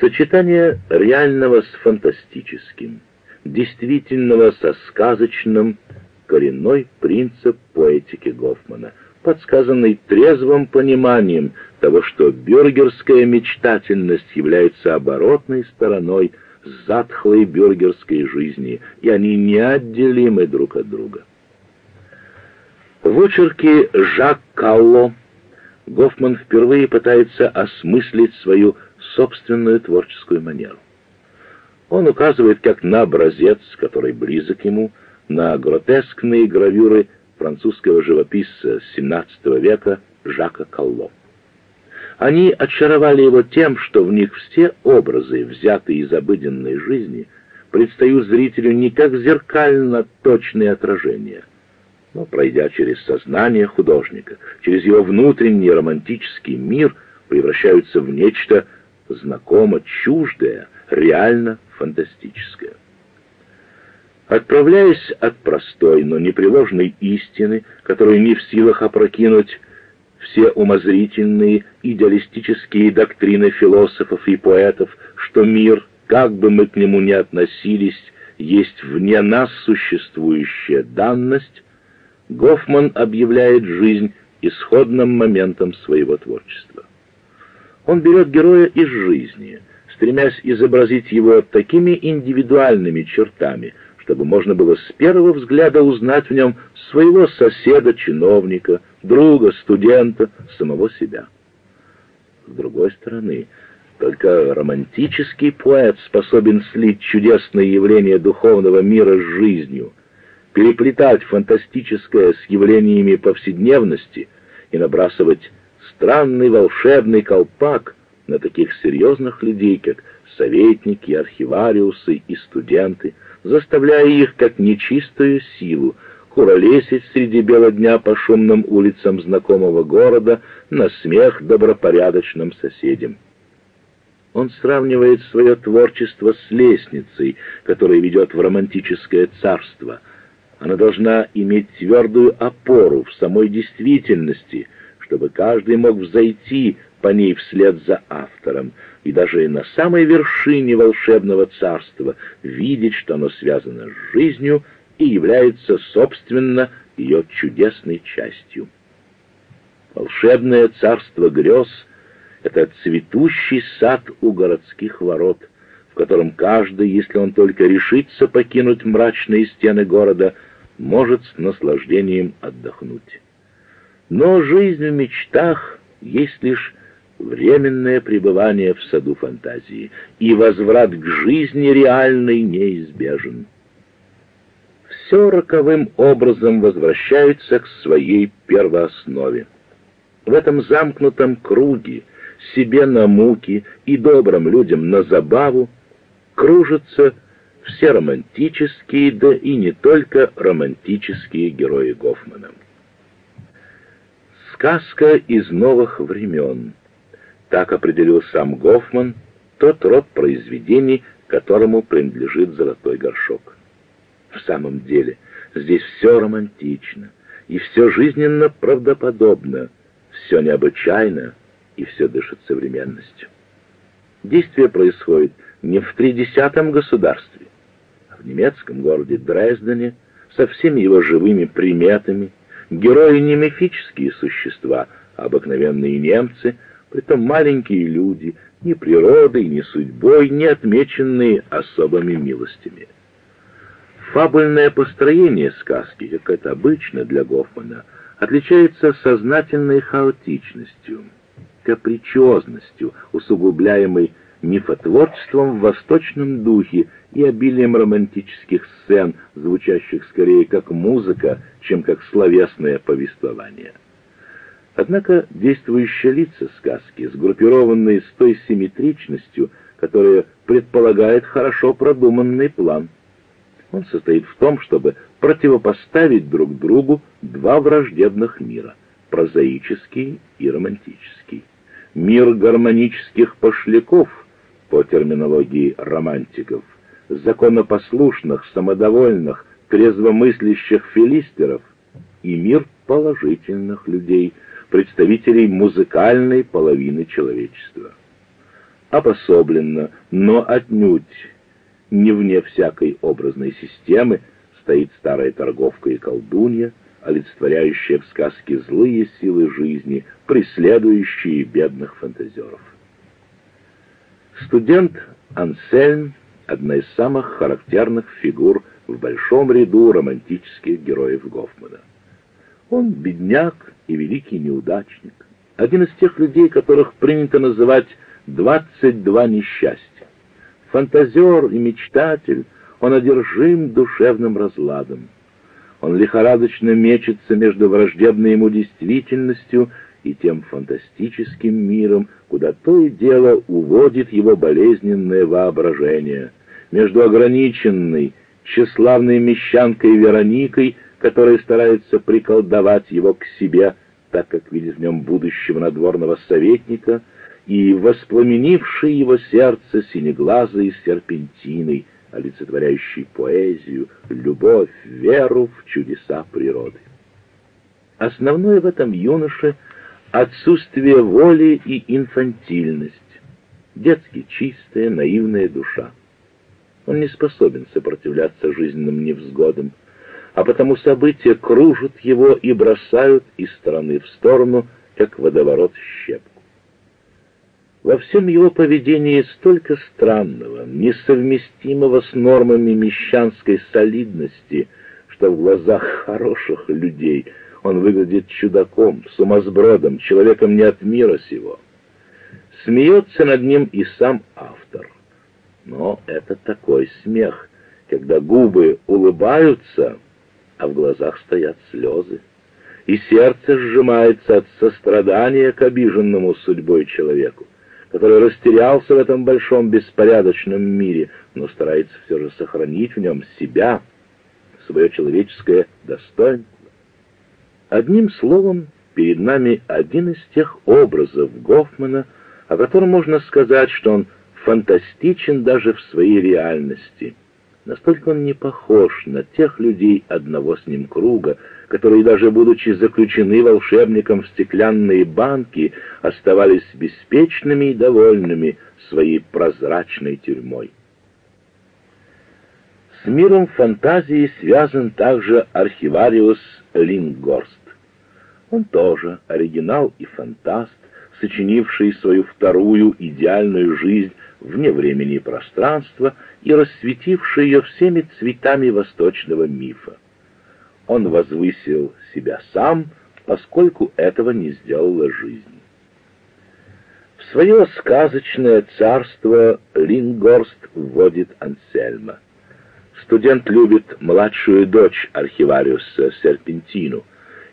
Сочетание реального с фантастическим, действительного со сказочным — коренной принцип поэтики Гофмана, подсказанный трезвым пониманием того, что бюргерская мечтательность является оборотной стороной затхлой бюргерской жизни, и они неотделимы друг от друга. В очерке Жак Калло Гофман впервые пытается осмыслить свою собственную творческую манеру. Он указывает как на образец, который близок ему, на гротескные гравюры французского живописца XVII века Жака Калло. Они очаровали его тем, что в них все образы, взятые из обыденной жизни, предстают зрителю не как зеркально точные отражения, но, пройдя через сознание художника, через его внутренний романтический мир, превращаются в нечто знакомо чуждое, реально фантастическое. Отправляясь от простой, но непреложной истины, которую не в силах опрокинуть все умозрительные идеалистические доктрины философов и поэтов, что мир, как бы мы к нему ни относились, есть вне нас существующая данность, Гофман объявляет жизнь исходным моментом своего творчества. Он берет героя из жизни, стремясь изобразить его такими индивидуальными чертами, чтобы можно было с первого взгляда узнать в нем своего соседа-чиновника, друга, студента, самого себя. С другой стороны, только романтический поэт способен слить чудесные явления духовного мира с жизнью, переплетать фантастическое с явлениями повседневности и набрасывать странный волшебный колпак на таких серьезных людей, как советники, архивариусы и студенты, заставляя их, как нечистую силу, куролесить среди бела дня по шумным улицам знакомого города на смех добропорядочным соседям. Он сравнивает свое творчество с лестницей, которая ведет в романтическое царство. Она должна иметь твердую опору в самой действительности, чтобы каждый мог взойти по ней вслед за автором, и даже на самой вершине волшебного царства видеть, что оно связано с жизнью и является, собственно, ее чудесной частью. Волшебное царство грез — это цветущий сад у городских ворот, в котором каждый, если он только решится покинуть мрачные стены города, может с наслаждением отдохнуть. Но жизнь в мечтах есть лишь временное пребывание в саду фантазии, и возврат к жизни реальной неизбежен. Все роковым образом возвращается к своей первооснове. В этом замкнутом круге, себе на муки и добрым людям на забаву, кружатся все романтические, да и не только романтические герои Гофмана. Сказка из новых времен — так определил сам Гофман тот род произведений, которому принадлежит «Золотой горшок». В самом деле, здесь все романтично, и все жизненно правдоподобно, все необычайно, и все дышит современностью. Действие происходит не в тридесятом государстве, а в немецком городе Дрездене, со всеми его живыми приметами, герои не мифические существа, а обыкновенные немцы — притом маленькие люди, ни природой, ни судьбой, не отмеченные особыми милостями. Фабульное построение сказки, как это обычно для Гофмана, отличается сознательной хаотичностью, капричозностью, усугубляемой мифотворчеством в восточном духе и обилием романтических сцен, звучащих скорее как музыка, чем как словесное повествование. Однако действующие лица сказки, сгруппированные с той симметричностью, которая предполагает хорошо продуманный план. Он состоит в том, чтобы противопоставить друг другу два враждебных мира — прозаический и романтический. Мир гармонических пошляков, по терминологии романтиков, законопослушных, самодовольных, трезвомыслящих филистеров и мир положительных людей — представителей музыкальной половины человечества. обособленно, но отнюдь не вне всякой образной системы, стоит старая торговка и колдунья, олицетворяющая в сказке злые силы жизни, преследующие бедных фантазеров. Студент Ансельм — одна из самых характерных фигур в большом ряду романтических героев Гофмана. Он бедняк и великий неудачник, один из тех людей, которых принято называть «двадцать два несчастья». Фантазер и мечтатель, он одержим душевным разладом. Он лихорадочно мечется между враждебной ему действительностью и тем фантастическим миром, куда то и дело уводит его болезненное воображение, между ограниченной, тщеславной мещанкой Вероникой, которая старается приколдовать его к себе, так как видит в нем будущего надворного советника, и воспламенившей его сердце синеглазой серпентиной, олицетворяющей поэзию, любовь, веру в чудеса природы. Основное в этом юноше — отсутствие воли и инфантильность, детски чистая, наивная душа. Он не способен сопротивляться жизненным невзгодам, а потому события кружат его и бросают из стороны в сторону, как водоворот щепку. Во всем его поведении столько странного, несовместимого с нормами мещанской солидности, что в глазах хороших людей он выглядит чудаком, сумасбродом, человеком не от мира сего. Смеется над ним и сам автор. Но это такой смех, когда губы улыбаются, а в глазах стоят слезы, и сердце сжимается от сострадания к обиженному судьбой человеку который растерялся в этом большом беспорядочном мире, но старается все же сохранить в нем себя, свое человеческое достоинство. Одним словом, перед нами один из тех образов Гофмана, о котором можно сказать, что он фантастичен даже в своей реальности. Настолько он не похож на тех людей одного с ним круга, которые даже будучи заключены волшебником в стеклянные банки, оставались беспечными и довольными своей прозрачной тюрьмой. С миром фантазии связан также архивариус Лингорст. Он тоже оригинал и фантаст, сочинивший свою вторую идеальную жизнь вне времени и пространства и расцветивший ее всеми цветами восточного мифа он возвысил себя сам, поскольку этого не сделала жизнь. В свое сказочное царство Лингорст вводит Ансельма. Студент любит младшую дочь архивариуса Серпентину,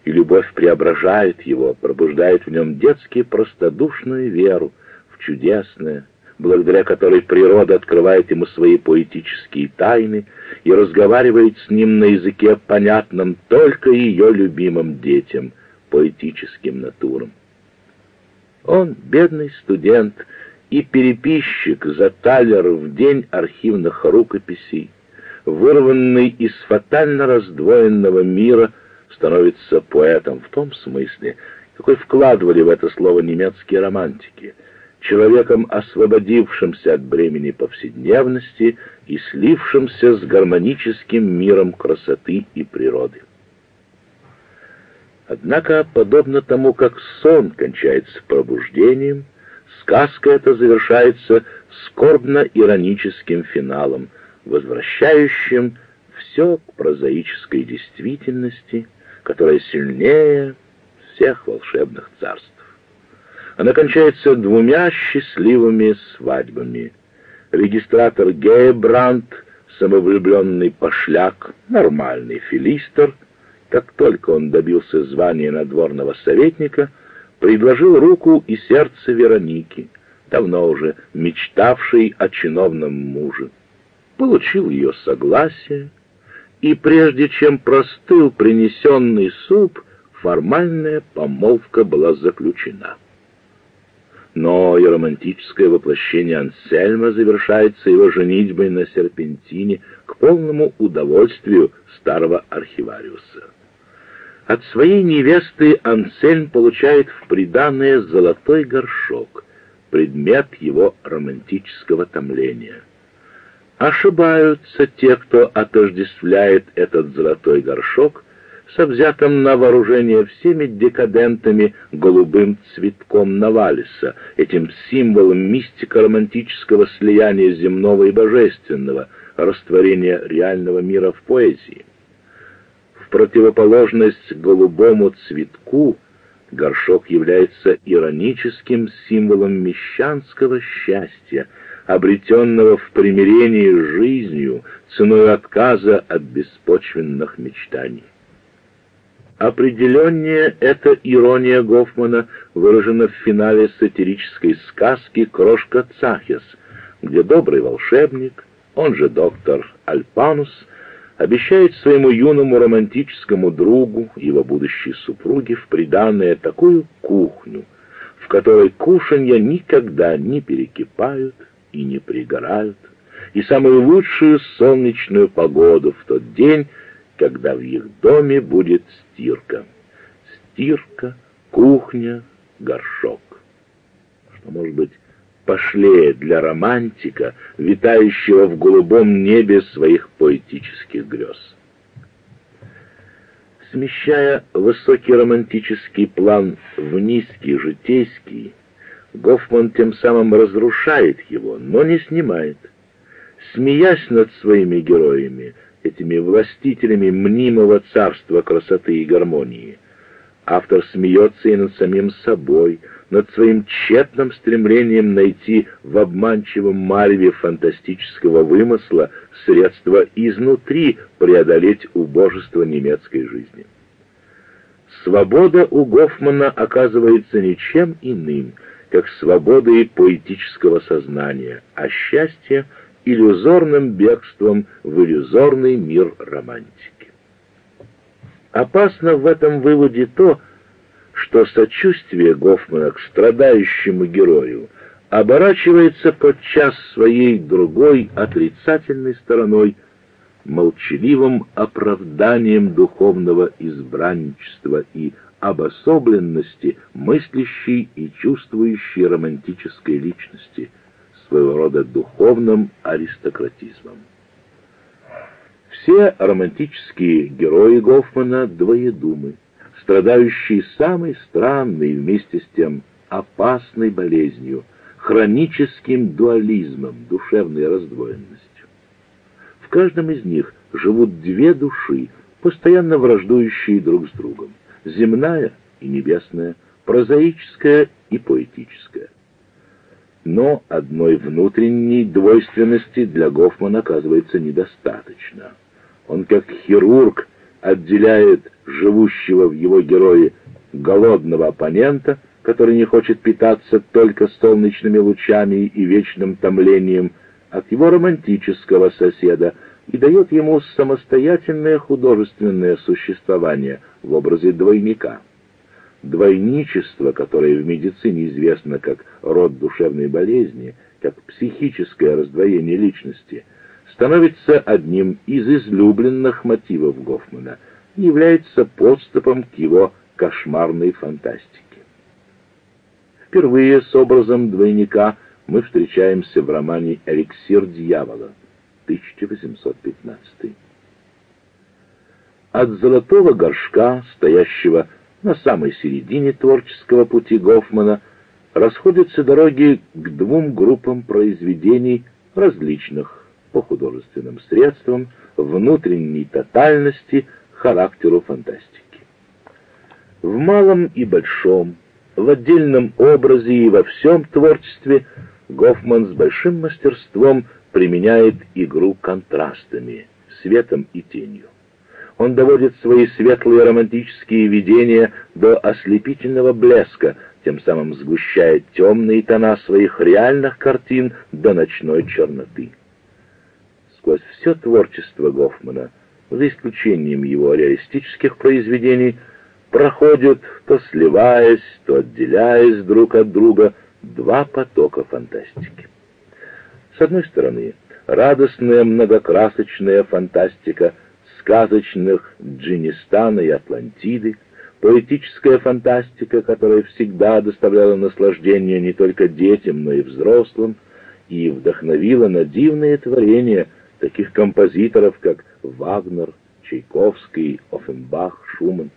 и любовь преображает его, пробуждает в нем детски простодушную веру в чудесное, благодаря которой природа открывает ему свои поэтические тайны и разговаривает с ним на языке, понятном только ее любимым детям, поэтическим натурам. Он, бедный студент и переписчик за талер в день архивных рукописей, вырванный из фатально раздвоенного мира, становится поэтом в том смысле, какой вкладывали в это слово немецкие романтики — человеком, освободившимся от бремени повседневности и слившимся с гармоническим миром красоты и природы. Однако, подобно тому, как сон кончается пробуждением, сказка эта завершается скорбно-ироническим финалом, возвращающим все к прозаической действительности, которая сильнее всех волшебных царств. Она кончается двумя счастливыми свадьбами. Регистратор Гейбранд, самовлюбленный пошляк, нормальный филистер, как только он добился звания надворного советника, предложил руку и сердце Вероники, давно уже мечтавшей о чиновном муже. Получил ее согласие, и прежде чем простыл принесенный суп, формальная помолвка была заключена но и романтическое воплощение Ансельма завершается его женитьбой на серпентине к полному удовольствию старого архивариуса. От своей невесты Ансельм получает в приданое золотой горшок, предмет его романтического томления. Ошибаются те, кто отождествляет этот золотой горшок со взятым на вооружение всеми декадентами голубым цветком Навалиса, этим символом мистико-романтического слияния земного и божественного, растворения реального мира в поэзии. В противоположность голубому цветку горшок является ироническим символом мещанского счастья, обретенного в примирении с жизнью ценой отказа от беспочвенных мечтаний. Определеннее эта ирония Гофмана выражена в финале сатирической сказки «Крошка Цахес», где добрый волшебник, он же доктор Альпанус, обещает своему юному романтическому другу, его будущей супруге, в приданное такую кухню, в которой кушанья никогда не перекипают и не пригорают, и самую лучшую солнечную погоду в тот день, когда в их доме будет стирка. Стирка, кухня, горшок. Что может быть пошлее для романтика, витающего в голубом небе своих поэтических грез. Смещая высокий романтический план в низкий житейский, Гофман тем самым разрушает его, но не снимает. Смеясь над своими героями, этими властителями мнимого царства красоты и гармонии. Автор смеется и над самим собой, над своим тщетным стремлением найти в обманчивом мареве фантастического вымысла средства изнутри преодолеть убожество немецкой жизни. Свобода у Гофмана оказывается ничем иным, как свободой поэтического сознания, а счастье — иллюзорным бегством в иллюзорный мир романтики. Опасно в этом выводе то, что сочувствие Гофмана к страдающему герою оборачивается подчас своей другой отрицательной стороной, молчаливым оправданием духовного избранничества и обособленности мыслящей и чувствующей романтической личности – своего рода духовным аристократизмом. Все романтические герои Гофмана двоедумы, страдающие самой странной вместе с тем опасной болезнью, хроническим дуализмом, душевной раздвоенностью. В каждом из них живут две души, постоянно враждующие друг с другом, земная и небесная, прозаическая и поэтическая. Но одной внутренней двойственности для Гофмана оказывается недостаточно. Он как хирург отделяет живущего в его герое голодного оппонента, который не хочет питаться только солнечными лучами и вечным томлением, от его романтического соседа и дает ему самостоятельное художественное существование в образе двойника двойничество, которое в медицине известно как род душевной болезни, как психическое раздвоение личности, становится одним из излюбленных мотивов Гофмана и является подступом к его кошмарной фантастике. Впервые с образом двойника мы встречаемся в романе «Эликсир дьявола» 1815. От золотого горшка, стоящего на самой середине творческого пути Гофмана расходятся дороги к двум группам произведений различных по художественным средствам, внутренней тотальности, характеру фантастики. В малом и большом, в отдельном образе и во всем творчестве Гофман с большим мастерством применяет игру контрастами, светом и тенью. Он доводит свои светлые романтические видения до ослепительного блеска, тем самым сгущая темные тона своих реальных картин до ночной черноты. Сквозь все творчество Гофмана, за исключением его реалистических произведений, проходят, то сливаясь, то отделяясь друг от друга, два потока фантастики. С одной стороны, радостная многокрасочная фантастика — сказочных Джинистана и Атлантиды, поэтическая фантастика, которая всегда доставляла наслаждение не только детям, но и взрослым, и вдохновила на дивные творения таких композиторов, как Вагнер, Чайковский, Оффенбах, Шуман.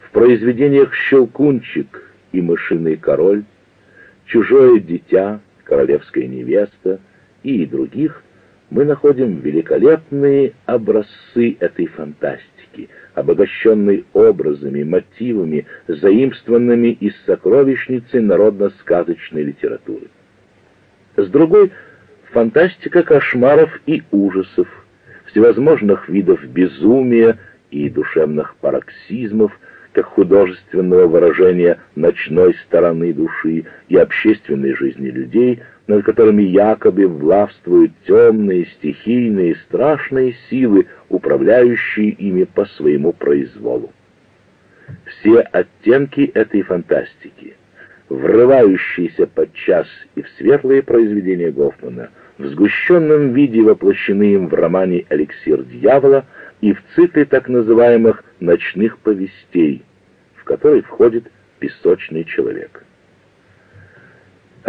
В произведениях «Щелкунчик» и «Мышиный король», «Чужое дитя», «Королевская невеста» и других мы находим великолепные образцы этой фантастики, обогащенной образами, мотивами, заимствованными из сокровищницы народно-сказочной литературы. С другой — фантастика кошмаров и ужасов, всевозможных видов безумия и душевных пароксизмов, как художественного выражения ночной стороны души и общественной жизни людей, над которыми якобы властвуют темные, стихийные, страшные силы, управляющие ими по своему произволу. Все оттенки этой фантастики, врывающиеся подчас и в светлые произведения Гофмана, в сгущенном виде воплощены им в романе «Эликсир дьявола» и в цикле так называемых «ночных повестей», в который входит «Песочный человек».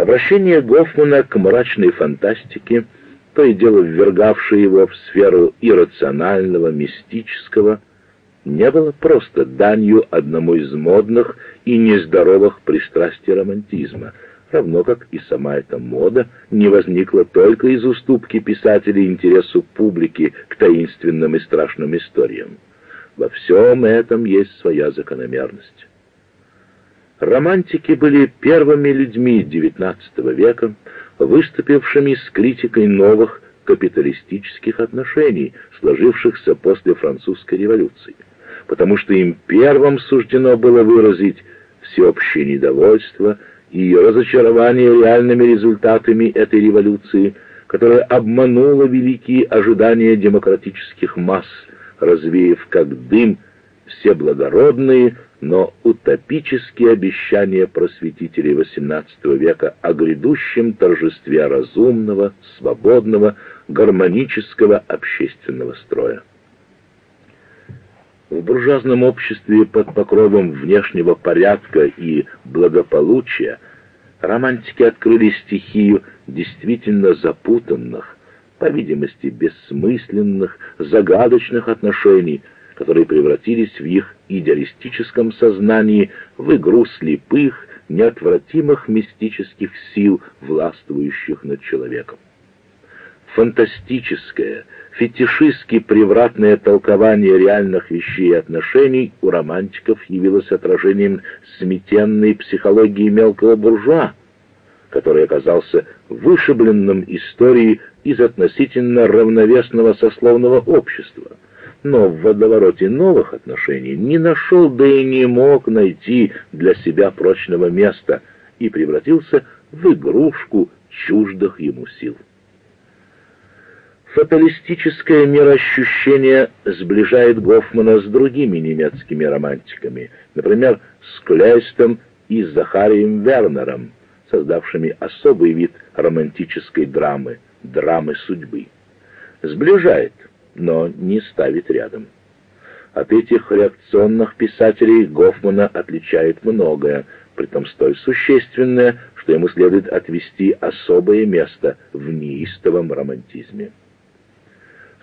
Обращение Гофмана к мрачной фантастике, то и дело ввергавшее его в сферу иррационального, мистического, не было просто данью одному из модных и нездоровых пристрастий романтизма, равно как и сама эта мода не возникла только из уступки писателей интересу публики к таинственным и страшным историям. Во всем этом есть своя закономерность. Романтики были первыми людьми XIX века, выступившими с критикой новых капиталистических отношений, сложившихся после французской революции, потому что им первым суждено было выразить всеобщее недовольство и разочарование реальными результатами этой революции, которая обманула великие ожидания демократических масс, развеяв как дым все благородные, но утопические обещания просветителей XVIII века о грядущем торжестве разумного, свободного, гармонического общественного строя. В буржуазном обществе под покровом внешнего порядка и благополучия романтики открыли стихию действительно запутанных, по видимости бессмысленных, загадочных отношений, которые превратились в их идеалистическом сознании в игру слепых, неотвратимых мистических сил, властвующих над человеком. Фантастическое, фетишистски превратное толкование реальных вещей и отношений у романтиков явилось отражением сметенной психологии мелкого буржуа, который оказался вышибленным историей из относительно равновесного сословного общества — но в водовороте новых отношений не нашел, да и не мог найти для себя прочного места и превратился в игрушку чуждых ему сил. Фаталистическое мироощущение сближает Гофмана с другими немецкими романтиками, например, с Клейстом и Захарием Вернером, создавшими особый вид романтической драмы, драмы судьбы. Сближает – но не ставит рядом. От этих реакционных писателей Гофмана отличает многое, притом столь существенное, что ему следует отвести особое место в неистовом романтизме.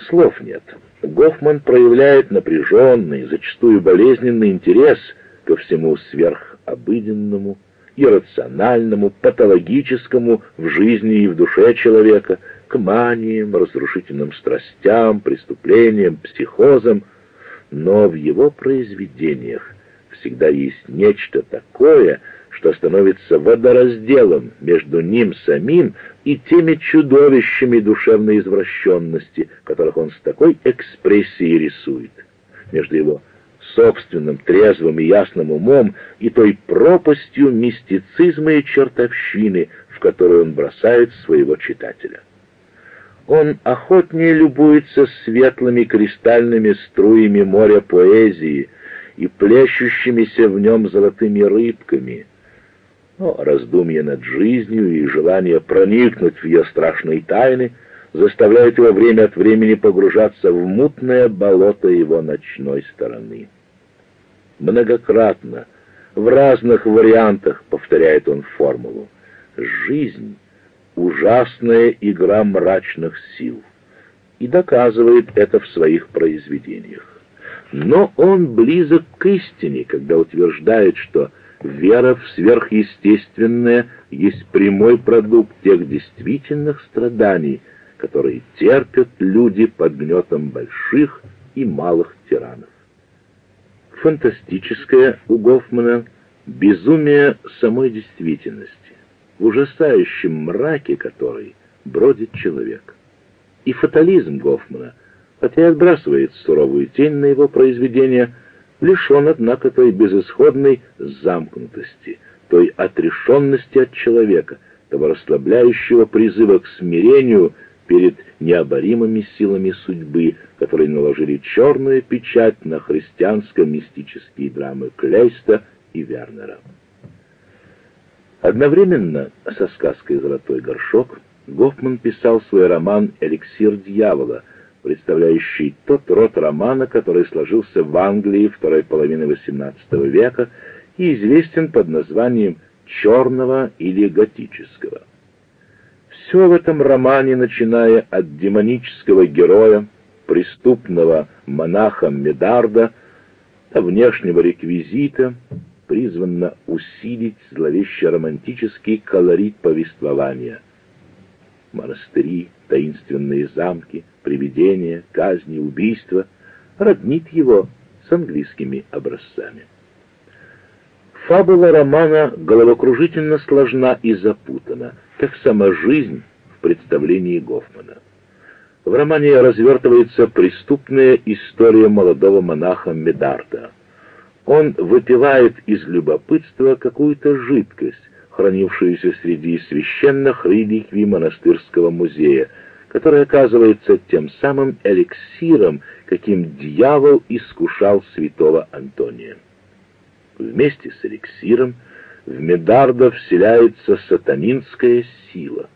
Слов нет. Гофман проявляет напряженный, зачастую болезненный интерес ко всему сверхобыденному, иррациональному, патологическому в жизни и в душе человека, к маниям, разрушительным страстям, преступлениям, психозам, но в его произведениях всегда есть нечто такое, что становится водоразделом между ним самим и теми чудовищами душевной извращенности, которых он с такой экспрессией рисует, между его собственным трезвым и ясным умом и той пропастью мистицизма и чертовщины, в которую он бросает своего читателя он охотнее любуется светлыми кристальными струями моря поэзии и плещущимися в нем золотыми рыбками. Но раздумье над жизнью и желание проникнуть в ее страшные тайны заставляют его время от времени погружаться в мутное болото его ночной стороны. Многократно, в разных вариантах повторяет он формулу. Жизнь — ужасная игра мрачных сил. И доказывает это в своих произведениях. Но он близок к истине, когда утверждает, что вера в сверхъестественное есть прямой продукт тех действительных страданий, которые терпят люди под гнетом больших и малых тиранов. Фантастическое у Гофмана безумие самой действительности, в ужасающем мраке которой бродит человек. И фатализм Гофмана, хотя и отбрасывает суровую тень на его произведения, лишен, однако, той безысходной замкнутости, той отрешенности от человека, того расслабляющего призыва к смирению перед необоримыми силами судьбы, которые наложили черную печать на христианско-мистические драмы Клейста и Вернера. Одновременно со сказкой «Золотой горшок» Гофман писал свой роман «Эликсир дьявола», представляющий тот род романа, который сложился в Англии второй половины XVIII века и известен под названием «черного» или «готического». Все в этом романе, начиная от демонического героя, преступного монаха Медарда, до внешнего реквизита, призвано усилить зловеще-романтический колорит повествования. Монастыри, таинственные замки, привидения, казни, убийства роднит его с английскими образцами. Фабула романа головокружительно сложна и запутана, как сама жизнь в представлении Гофмана. В романе развертывается преступная история молодого монаха Медарда. Он выпивает из любопытства какую-то жидкость, хранившуюся среди священных реликвий монастырского музея, которая оказывается тем самым эликсиром, каким дьявол искушал святого Антония. Вместе с эликсиром в Медарда вселяется сатанинская сила,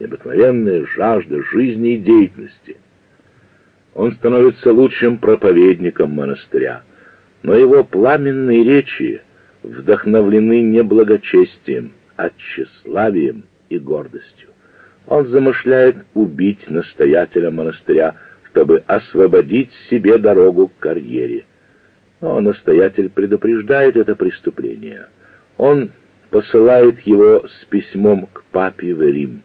необыкновенная жажда жизни и деятельности. Он становится лучшим проповедником монастыря, но его пламенные речи вдохновлены не благочестием, а тщеславием и гордостью. Он замышляет убить настоятеля монастыря, чтобы освободить себе дорогу к карьере. Но настоятель предупреждает это преступление. Он посылает его с письмом к папе в Рим.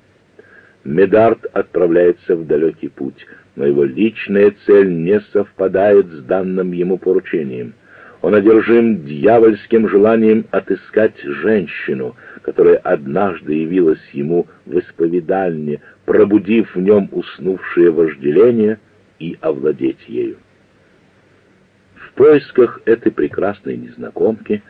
Медард отправляется в далекий путь, но его личная цель не совпадает с данным ему поручением. Он одержим дьявольским желанием отыскать женщину, которая однажды явилась ему в исповедальне, пробудив в нем уснувшее вожделение и овладеть ею. В поисках этой прекрасной незнакомки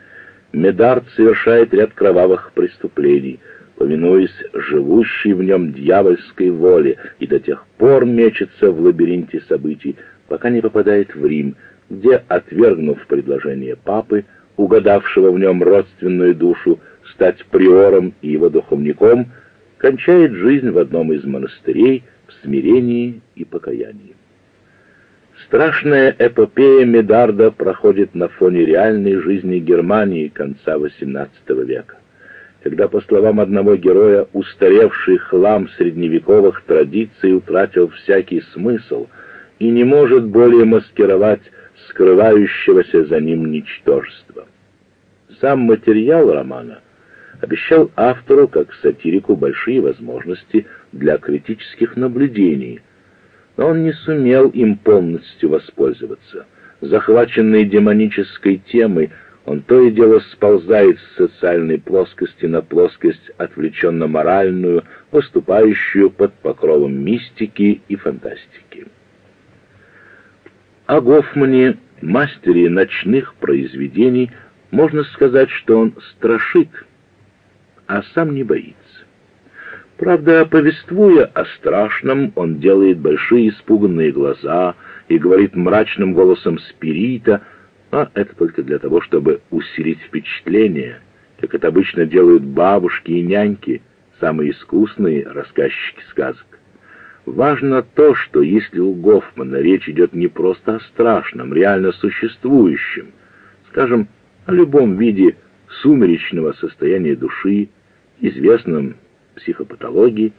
Медард совершает ряд кровавых преступлений, повинуясь живущей в нем дьявольской воле, и до тех пор мечется в лабиринте событий, пока не попадает в Рим, где, отвергнув предложение папы, угадавшего в нем родственную душу, стать приором и его духовником, кончает жизнь в одном из монастырей в смирении и покаянии. Страшная эпопея Медарда проходит на фоне реальной жизни Германии конца XVIII века, когда, по словам одного героя, устаревший хлам средневековых традиций утратил всякий смысл и не может более маскировать скрывающегося за ним ничтожества. Сам материал романа обещал автору, как сатирику, большие возможности для критических наблюдений, но он не сумел им полностью воспользоваться. Захваченный демонической темой, он то и дело сползает с социальной плоскости на плоскость отвлеченно-моральную, выступающую под покровом мистики и фантастики. О Гофмане, мастере ночных произведений, можно сказать, что он страшит, а сам не боится. Правда, повествуя о страшном, он делает большие испуганные глаза и говорит мрачным голосом спирита, а это только для того, чтобы усилить впечатление, как это обычно делают бабушки и няньки, самые искусные рассказчики сказок. Важно то, что если у Гофмана речь идет не просто о страшном, реально существующем, скажем, о любом виде сумеречного состояния души, известном психопатологии,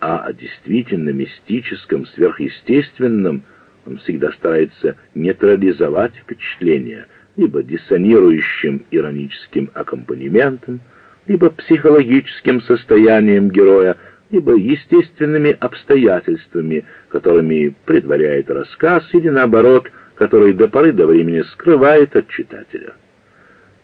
а о действительно мистическом, сверхъестественном он всегда старается нейтрализовать впечатление либо диссонирующим ироническим аккомпанементом, либо психологическим состоянием героя, либо естественными обстоятельствами, которыми предваряет рассказ, или наоборот, который до поры до времени скрывает от читателя.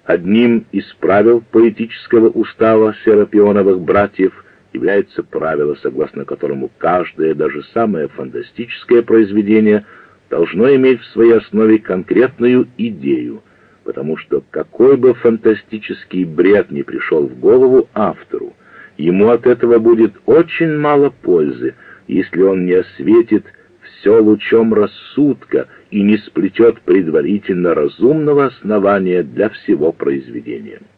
Одним из правил поэтического устава серапионовых братьев является правило, согласно которому каждое, даже самое фантастическое произведение должно иметь в своей основе конкретную идею, потому что какой бы фантастический бред ни пришел в голову автору, ему от этого будет очень мало пользы, если он не осветит все лучом рассудка и не сплетет предварительно разумного основания для всего произведения.